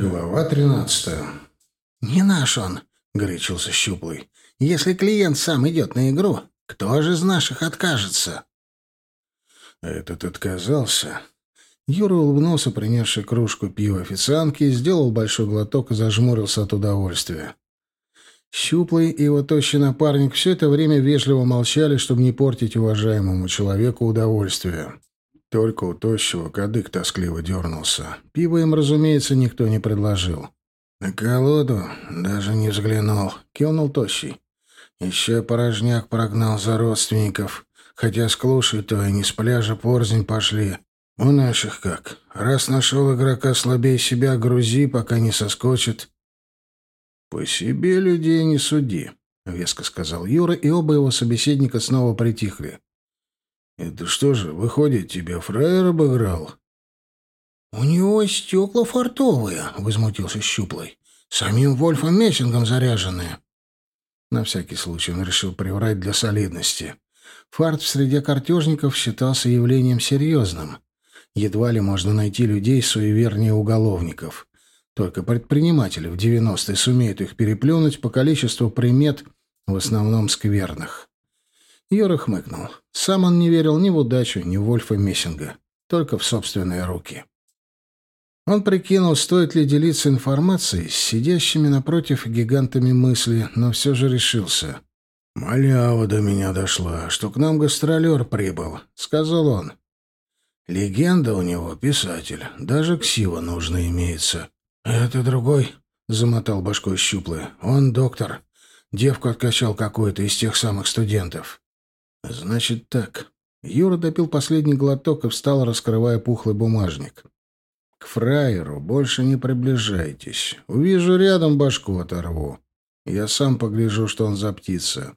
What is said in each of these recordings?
Глава тринадцатая. «Не наш он», — горячился Щуплый. «Если клиент сам идет на игру, кто же из наших откажется?» Этот отказался. Юра улыбнулся, принесший кружку пива официантки, сделал большой глоток и зажмурился от удовольствия. Щуплый и его тощий напарник все это время вежливо молчали, чтобы не портить уважаемому человеку удовольствие. Только у тощего кадык тоскливо дернулся. Пиво им, разумеется, никто не предложил. «На колоду даже не взглянул», — кивнул тощий. «Еще порожняк прогнал за родственников. Хотя с клушей-то они с пляжа порзнь пошли. У наших как? Раз нашел игрока слабее себя, грузи, пока не соскочит». «По себе людей не суди», — веско сказал Юра, и оба его собеседника снова притихли. «Это что же, выходит, тебя фраер обыграл?» «У него стекла фартовые», — возмутился Щуплый. «Самим Вольфом Мессингом заряженные». На всякий случай он решил приврать для солидности. Фарт в среде картежников считался явлением серьезным. Едва ли можно найти людей суевернее уголовников. Только предприниматели в 90-е сумеют их переплюнуть по количеству примет, в основном скверных. Юра хмыкнул. Сам он не верил ни в удачу, ни в Вольфа Мессинга. Только в собственные руки. Он прикинул, стоит ли делиться информацией с сидящими напротив гигантами мысли, но все же решился. «Малява до меня дошла, что к нам гастролер прибыл», — сказал он. «Легенда у него, писатель. Даже ксива нужно имеется». «Это другой», — замотал башкой щуплый. «Он доктор. Девку откачал какой-то из тех самых студентов». «Значит так». Юра допил последний глоток и встал, раскрывая пухлый бумажник. «К фраеру больше не приближайтесь. Увижу рядом, башку оторву. Я сам погляжу, что он за птица».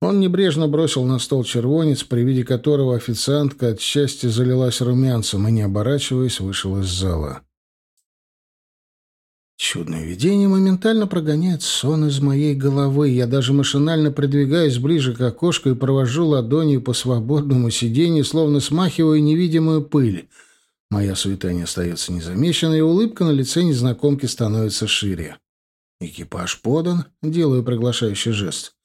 Он небрежно бросил на стол червонец, при виде которого официантка от счастья залилась румянцем и, не оборачиваясь, вышел из зала. Чудное видение моментально прогоняет сон из моей головы. Я даже машинально придвигаюсь ближе к окошку и провожу ладонью по свободному сиденью, словно смахиваю невидимую пыль. Моя суета не остается незамеченной, и улыбка на лице незнакомки становится шире. «Экипаж подан», — делаю приглашающий жест.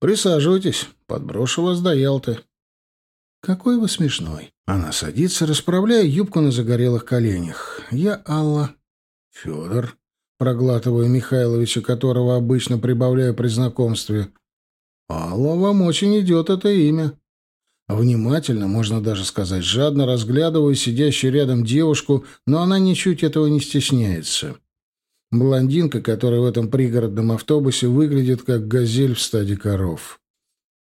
«Присаживайтесь, подброшу вас до Ялты». «Какой вы смешной». Она садится, расправляя юбку на загорелых коленях. «Я Алла». «Федор» проглатывая Михайловича, которого обычно прибавляю при знакомстве. «Алла, вам очень идет это имя». Внимательно, можно даже сказать, жадно разглядываю сидящую рядом девушку, но она ничуть этого не стесняется. Блондинка, которая в этом пригородном автобусе выглядит как газель в стаде коров.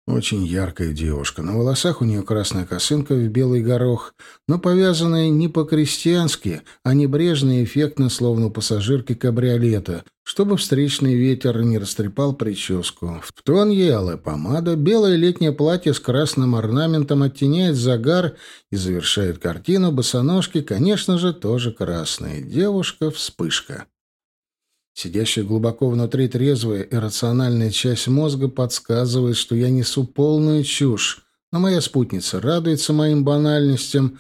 Очень яркая девушка. На волосах у нее красная косынка в белый горох, но повязанная не по-крестьянски, а небрежно и эффектно, словно у пассажирки кабриолета, чтобы встречный ветер не растрепал прическу. В тон ей помада, белое летнее платье с красным орнаментом оттеняет загар и завершает картину босоножки, конечно же, тоже красные. Девушка-вспышка. Сидящая глубоко внутри трезвая и рациональная часть мозга подсказывает, что я несу полную чушь, но моя спутница радуется моим банальностям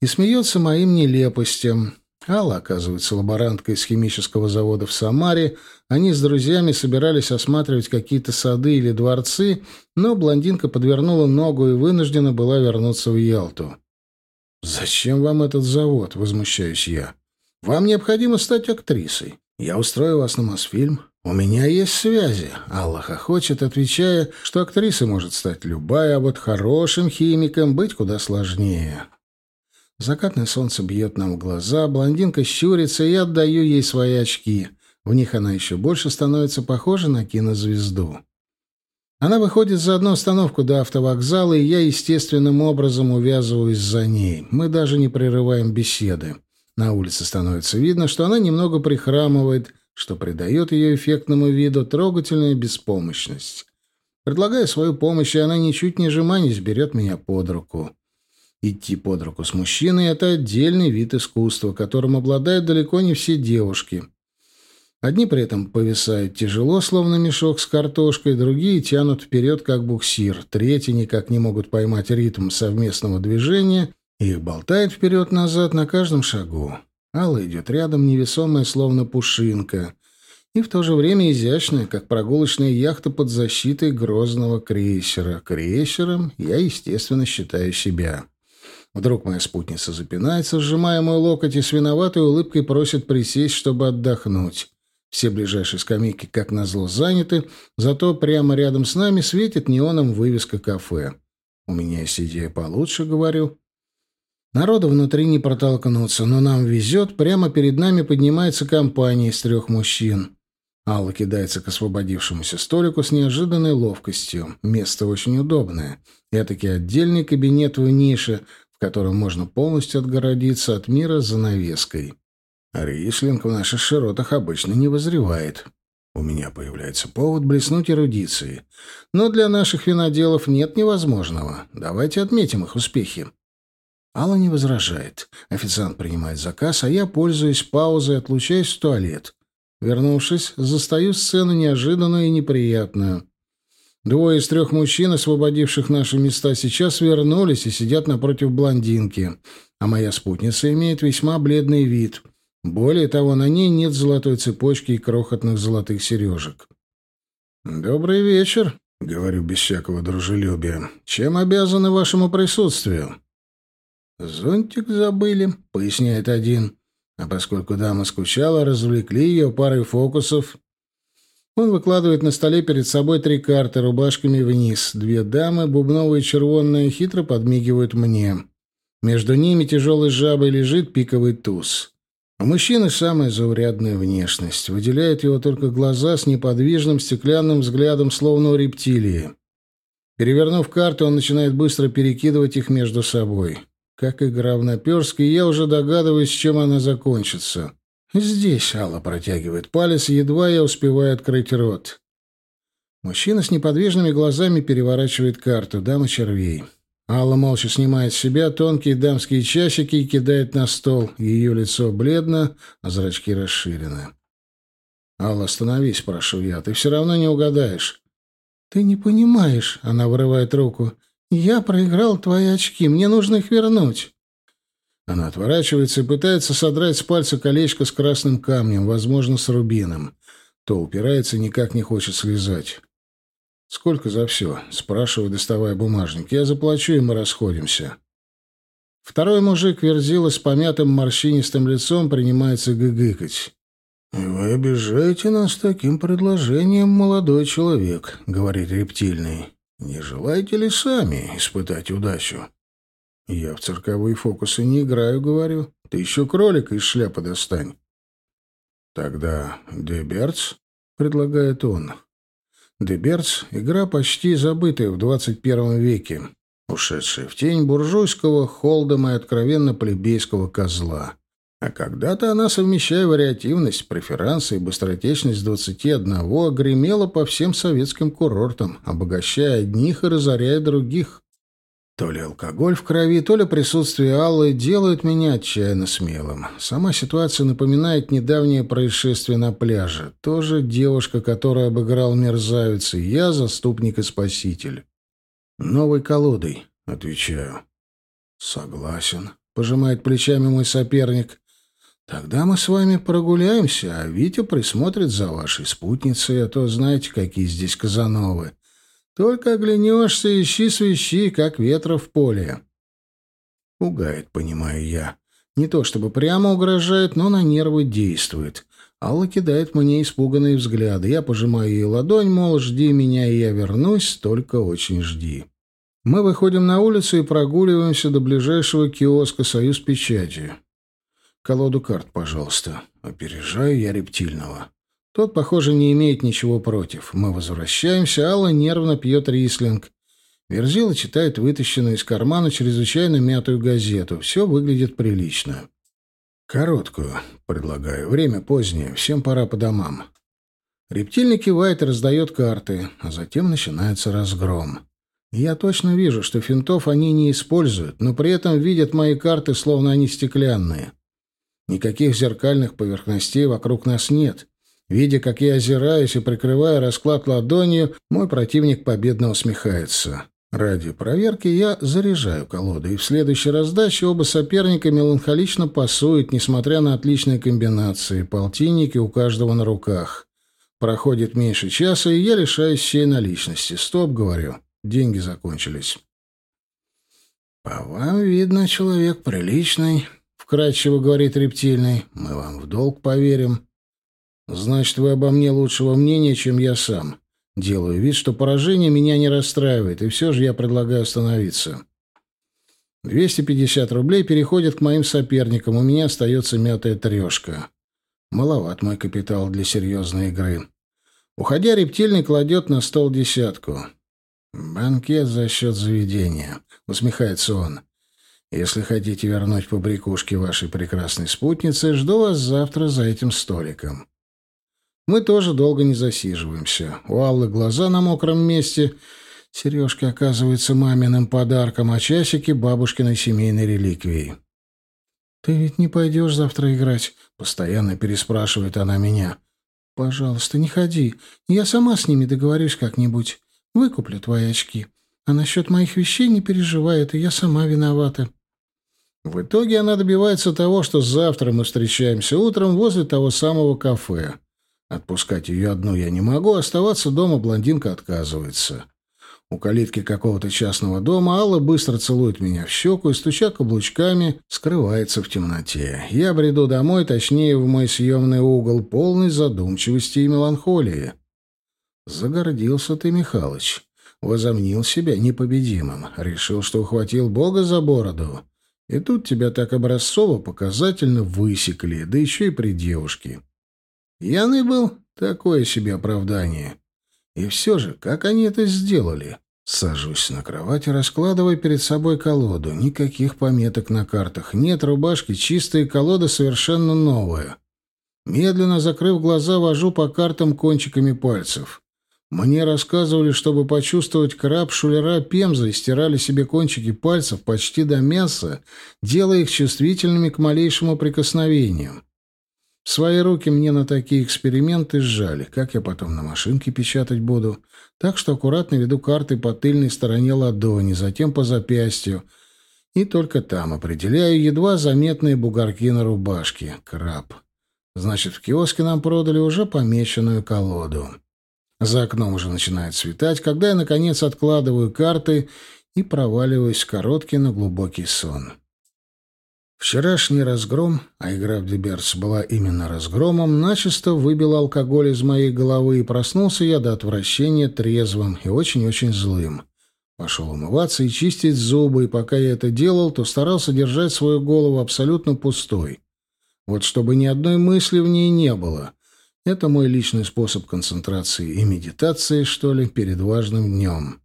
и смеется моим нелепостям. Алла, оказывается, лаборантка из химического завода в Самаре. Они с друзьями собирались осматривать какие-то сады или дворцы, но блондинка подвернула ногу и вынуждена была вернуться в Ялту. «Зачем вам этот завод?» — возмущаюсь я. «Вам необходимо стать актрисой. Я устрою вас на Мосфильм. У меня есть связи. Аллах охочет, отвечая, что актрисой может стать любая, а вот хорошим химиком быть куда сложнее. Закатное солнце бьет нам в глаза, блондинка щурится, и я отдаю ей свои очки. В них она еще больше становится похожа на кинозвезду. Она выходит за одну остановку до автовокзала, и я естественным образом увязываюсь за ней. Мы даже не прерываем беседы. На улице становится видно, что она немного прихрамывает, что придает ее эффектному виду трогательную беспомощность. Предлагая свою помощь, она ничуть не жеманясь берет меня под руку. Идти под руку с мужчиной — это отдельный вид искусства, которым обладают далеко не все девушки. Одни при этом повисают тяжело, словно мешок с картошкой, другие тянут вперед, как буксир, третьи никак не могут поймать ритм совместного движения их болтает вперед-назад на каждом шагу. Алла идет рядом, невесомая, словно пушинка, и в то же время изящная, как прогулочная яхта под защитой грозного крейсера. Крейсером я, естественно, считаю себя. Вдруг моя спутница запинается, сжимая мой локоть, и с виноватой улыбкой просит присесть, чтобы отдохнуть. Все ближайшие скамейки, как назло, заняты, зато прямо рядом с нами светит неоном вывеска кафе. У меня есть идея получше, говорю. Народу внутри не протолкнуться, но нам везет. Прямо перед нами поднимается компания из трех мужчин. Алла кидается к освободившемуся столику с неожиданной ловкостью. Место очень удобное. Этакий отдельный кабинет в нише, в котором можно полностью отгородиться от мира занавеской. Рислинг в наших широтах обычно не возревает. У меня появляется повод блеснуть эрудицией. Но для наших виноделов нет невозможного. Давайте отметим их успехи. Алла не возражает. Официант принимает заказ, а я, пользуясь паузой, отлучаюсь в туалет. Вернувшись, застаю сцену неожиданную и неприятную. Двое из трех мужчин, освободивших наши места, сейчас вернулись и сидят напротив блондинки, а моя спутница имеет весьма бледный вид. Более того, на ней нет золотой цепочки и крохотных золотых сережек. «Добрый вечер», — говорю без всякого дружелюбия. «Чем обязаны вашему присутствию?» «Зонтик забыли», — поясняет один. А поскольку дама скучала, развлекли ее парой фокусов. Он выкладывает на столе перед собой три карты рубашками вниз. Две дамы, бубновая и червонная, хитро подмигивают мне. Между ними тяжелой жабой лежит пиковый туз. У мужчины самая заурядная внешность. Выделяют его только глаза с неподвижным стеклянным взглядом, словно у рептилии. Перевернув карты, он начинает быстро перекидывать их между собой. Как игра в наперстке, я уже догадываюсь, чем она закончится. Здесь Алла протягивает палец, едва я успеваю открыть рот. Мужчина с неподвижными глазами переворачивает карту «Дама червей». Алла молча снимает с себя тонкие дамские часики и кидает на стол. Ее лицо бледно, а зрачки расширены. «Алла, остановись, прошу я. Ты все равно не угадаешь». «Ты не понимаешь», — она вырывает руку. «Я проиграл твои очки. Мне нужно их вернуть». Она отворачивается и пытается содрать с пальца колечко с красным камнем, возможно, с рубином. То упирается никак не хочет слезать. «Сколько за все?» — спрашиваю, доставая бумажник. «Я заплачу, и мы расходимся». Второй мужик, верзила с помятым морщинистым лицом, принимается гыгыкать. «Вы обижаете нас таким предложением, молодой человек», — говорит рептильный. Не желаете ли сами испытать удачу? Я в цирковые фокусы не играю, говорю. Ты еще кролика из шляпы достань. Тогда Деберц, предлагает он. Деберц — игра почти забытая в 21 веке, ушедшая в тень буржуйского, холдома и откровенно плебейского козла. А когда-то она, совмещая вариативность, преферансы и быстротечность 21, гремела по всем советским курортам, обогащая одних и разоряя других. То ли алкоголь в крови, то ли присутствие Аллы делают меня отчаянно смелым. Сама ситуация напоминает недавнее происшествие на пляже. Тоже девушка, которая обыграл мерзавец, и я заступник и спаситель. «Новой колодой», — отвечаю. «Согласен», — пожимает плечами мой соперник. Тогда мы с вами прогуляемся, а Витя присмотрит за вашей спутницей, а то знаете, какие здесь казановы. Только оглянешься, ищи свищи, как ветра в поле. Пугает, понимаю я. Не то чтобы прямо угрожает, но на нервы действует. Алла кидает мне испуганные взгляды. Я пожимаю ей ладонь, мол, жди меня, и я вернусь, только очень жди. Мы выходим на улицу и прогуливаемся до ближайшего киоска «Союз печати». Колоду карт, пожалуйста. Опережаю я рептильного. Тот, похоже, не имеет ничего против. Мы возвращаемся, Алла нервно пьет рислинг. Верзила читает вытащенную из кармана чрезвычайно мятую газету. Все выглядит прилично. «Короткую», — предлагаю. «Время позднее. Всем пора по домам». Рептильный кивает и раздает карты, а затем начинается разгром. Я точно вижу, что финтов они не используют, но при этом видят мои карты, словно они стеклянные. Никаких зеркальных поверхностей вокруг нас нет. Видя, как я озираюсь и прикрываю расклад ладонью, мой противник победно усмехается. Ради проверки я заряжаю колоду, и в следующей раздаче оба соперника меланхолично пасуют, несмотря на отличные комбинации, полтинники у каждого на руках. Проходит меньше часа, и я лишаюсь всей наличности. Стоп, говорю, деньги закончились. «По вам, видно, человек приличный», — вкратчиво говорит рептильный. «Мы вам в долг поверим». «Значит, вы обо мне лучшего мнения, чем я сам. Делаю вид, что поражение меня не расстраивает, и все же я предлагаю остановиться. 250 рублей переходят к моим соперникам, у меня остается мятая трешка. Маловат мой капитал для серьезной игры. Уходя, рептильный кладет на стол десятку. «Банкет за счет заведения», — усмехается он. «Если хотите вернуть побрякушки вашей прекрасной спутнице, жду вас завтра за этим столиком». Мы тоже долго не засиживаемся. У Аллы глаза на мокром месте. Сережки оказываются маминым подарком, а часики — бабушкиной семейной реликвией. «Ты ведь не пойдешь завтра играть?» — постоянно переспрашивает она меня. «Пожалуйста, не ходи. Я сама с ними договорюсь как-нибудь. Выкуплю твои очки. А насчет моих вещей не переживай, это я сама виновата». В итоге она добивается того, что завтра мы встречаемся утром возле того самого кафе. Отпускать ее одну я не могу, оставаться дома блондинка отказывается. У калитки какого-то частного дома Алла быстро целует меня в щеку и, стуча каблучками, скрывается в темноте. Я бреду домой, точнее, в мой съемный угол, полный задумчивости и меланхолии. Загордился ты, Михалыч. Возомнил себя непобедимым. Решил, что ухватил Бога за бороду. И тут тебя так образцово-показательно высекли, да еще и при девушке. Пьяный был? Такое себе оправдание. И все же, как они это сделали? Сажусь на кровать и раскладываю перед собой колоду. Никаких пометок на картах. Нет рубашки, чистая колода совершенно новая. Медленно закрыв глаза, вожу по картам кончиками пальцев. Мне рассказывали, чтобы почувствовать краб, шулера и стирали себе кончики пальцев почти до мяса, делая их чувствительными к малейшему прикосновению. Свои руки мне на такие эксперименты сжали. Как я потом на машинке печатать буду? Так что аккуратно веду карты по тыльной стороне ладони, затем по запястью. И только там определяю едва заметные бугорки на рубашке. Краб. Значит, в киоске нам продали уже помеченную колоду. За окном уже начинает светать, когда я, наконец, откладываю карты и проваливаюсь в короткий, но глубокий сон. Вчерашний разгром, а игра в Деберц была именно разгромом, начисто выбил алкоголь из моей головы, и проснулся я до отвращения трезвым и очень-очень злым. Пошел умываться и чистить зубы, и пока я это делал, то старался держать свою голову абсолютно пустой. Вот чтобы ни одной мысли в ней не было. Это мой личный способ концентрации и медитации, что ли, перед важным днем.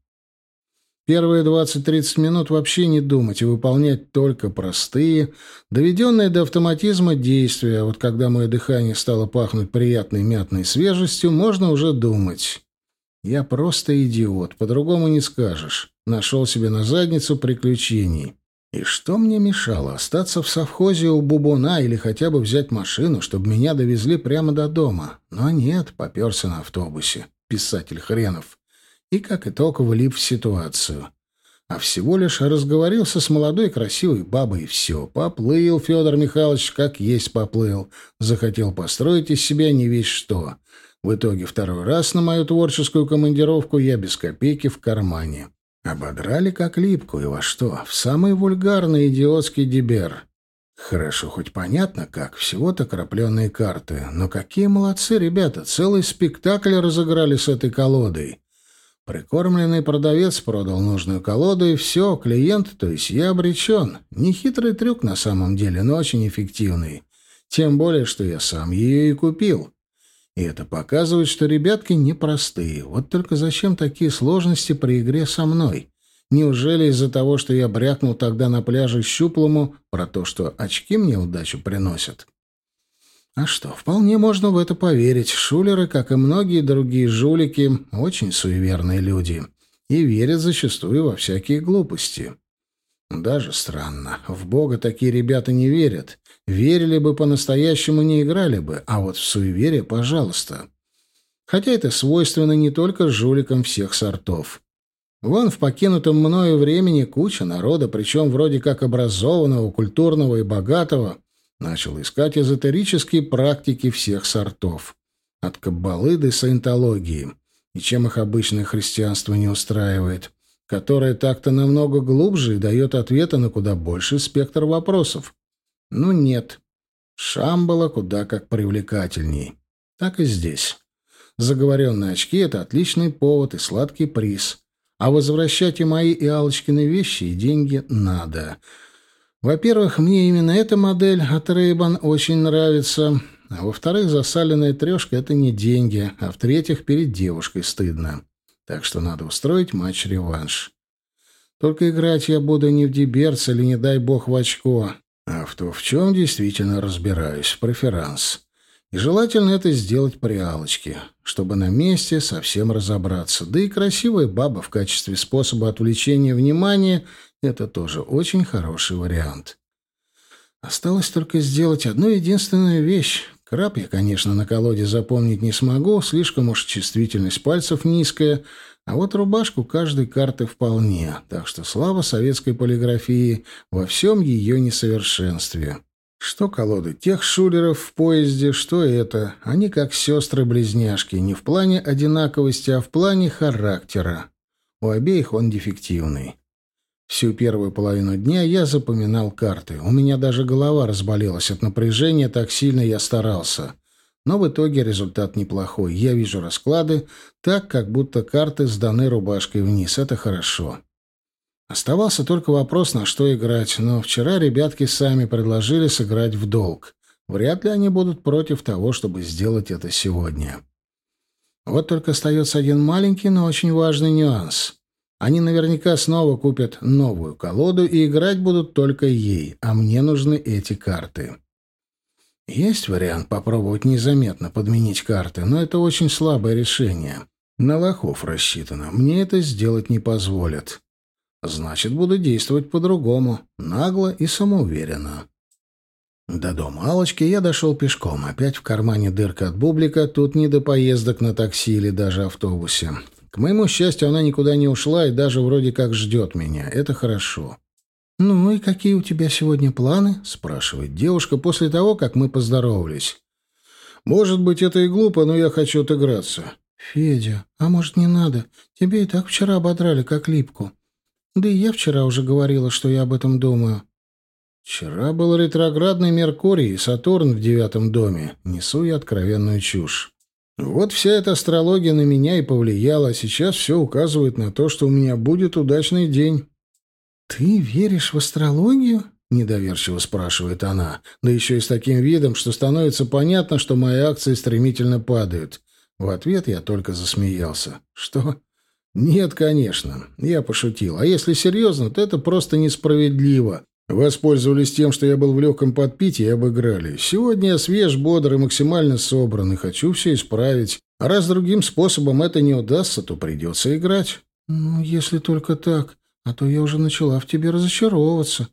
Первые 20-30 минут вообще не думать и выполнять только простые, доведенные до автоматизма действия, вот когда мое дыхание стало пахнуть приятной мятной свежестью, можно уже думать. Я просто идиот, по-другому не скажешь. Нашел себе на задницу приключений. И что мне мешало? Остаться в совхозе у Бубуна или хотя бы взять машину, чтобы меня довезли прямо до дома? Но нет, поперся на автобусе. Писатель хренов и, как итог, влип в ситуацию. А всего лишь разговорился с молодой красивой бабой, и все. Поплыл Федор Михайлович, как есть поплыл. Захотел построить из себя не весь что. В итоге второй раз на мою творческую командировку я без копейки в кармане. Ободрали как липку, и во что? В самый вульгарный идиотский дебер. Хорошо, хоть понятно как, всего-то крапленые карты. Но какие молодцы ребята, целый спектакль разыграли с этой колодой. Прикормленный продавец продал нужную колоду, и все, клиент, то есть я обречен. Нехитрый трюк на самом деле, но очень эффективный. Тем более, что я сам ее и купил. И это показывает, что ребятки непростые. Вот только зачем такие сложности при игре со мной? Неужели из-за того, что я брякнул тогда на пляже щуплому про то, что очки мне удачу приносят? А что, вполне можно в это поверить. Шулеры, как и многие другие жулики, очень суеверные люди и верят зачастую во всякие глупости. Даже странно. В Бога такие ребята не верят. Верили бы по-настоящему, не играли бы, а вот в суеверие, пожалуйста. Хотя это свойственно не только жуликам всех сортов. Вон в покинутом мною времени куча народа, причем вроде как образованного, культурного и богатого, начал искать эзотерические практики всех сортов. От каббалы до саентологии. И чем их обычное христианство не устраивает, которое так-то намного глубже и дает ответы на куда больший спектр вопросов. Ну нет. Шамбала куда как привлекательней. Так и здесь. Заговоренные очки — это отличный повод и сладкий приз — а возвращать и мои, и Алочкины вещи и деньги надо. Во-первых, мне именно эта модель от Ray-Ban очень нравится. А во-вторых, засаленная трешка — это не деньги. А в-третьих, перед девушкой стыдно. Так что надо устроить матч-реванш. Только играть я буду не в деберц или, не дай бог, в очко, а в то, в чем действительно разбираюсь, в преферанс. И желательно это сделать при Алочке, чтобы на месте совсем разобраться. Да и красивая баба в качестве способа отвлечения внимания — это тоже очень хороший вариант. Осталось только сделать одну единственную вещь. Краб я, конечно, на колоде запомнить не смогу, слишком уж чувствительность пальцев низкая, а вот рубашку каждой карты вполне, так что слава советской полиграфии во всем ее несовершенстве. Что колоды тех шулеров в поезде, что это. Они как сестры-близняшки, не в плане одинаковости, а в плане характера. У обеих он дефективный. Всю первую половину дня я запоминал карты. У меня даже голова разболелась от напряжения, так сильно я старался. Но в итоге результат неплохой. Я вижу расклады так, как будто карты сданы рубашкой вниз. Это хорошо. Оставался только вопрос, на что играть, но вчера ребятки сами предложили сыграть в долг. Вряд ли они будут против того, чтобы сделать это сегодня. Вот только остается один маленький, но очень важный нюанс. Они наверняка снова купят новую колоду и играть будут только ей, а мне нужны эти карты. Есть вариант попробовать незаметно подменить карты, но это очень слабое решение. На лохов рассчитано. Мне это сделать не позволят. Значит, буду действовать по-другому, нагло и самоуверенно. До дома Алочки я дошел пешком. Опять в кармане дырка от бублика, тут не до поездок на такси или даже автобусе. К моему счастью, она никуда не ушла и даже вроде как ждет меня. Это хорошо. «Ну и какие у тебя сегодня планы?» — спрашивает девушка после того, как мы поздоровались. «Может быть, это и глупо, но я хочу отыграться». «Федя, а может, не надо? Тебе и так вчера ободрали, как липку. Да и я вчера уже говорила, что я об этом думаю. Вчера был ретроградный Меркурий и Сатурн в девятом доме. Несу я откровенную чушь. Вот вся эта астрология на меня и повлияла, а сейчас все указывает на то, что у меня будет удачный день. «Ты веришь в астрологию?» — недоверчиво спрашивает она, да еще и с таким видом, что становится понятно, что мои акции стремительно падают. В ответ я только засмеялся. «Что? «Нет, конечно. Я пошутил. А если серьезно, то это просто несправедливо. Воспользовались тем, что я был в легком подпитии и обыграли. Сегодня я свеж, бодр и максимально собран, и хочу все исправить. А раз другим способом это не удастся, то придется играть». «Ну, если только так. А то я уже начала в тебе разочаровываться.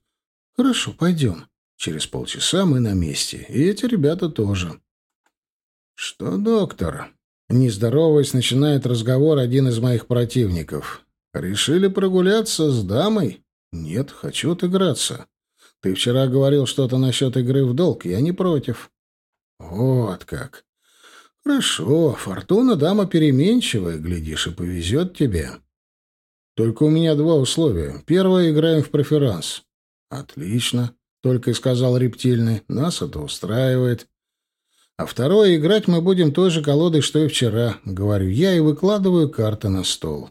Хорошо, пойдем». Через полчаса мы на месте, и эти ребята тоже. «Что, доктор?» Не здороваясь, начинает разговор один из моих противников. «Решили прогуляться с дамой?» «Нет, хочу отыграться. Ты вчера говорил что-то насчет игры в долг, я не против». «Вот как. Хорошо, фортуна дама переменчивая, глядишь, и повезет тебе. Только у меня два условия. Первое — играем в преферанс». «Отлично», — только и сказал рептильный. «Нас это устраивает». А второе, играть мы будем той же колодой, что и вчера, говорю я и выкладываю карты на стол.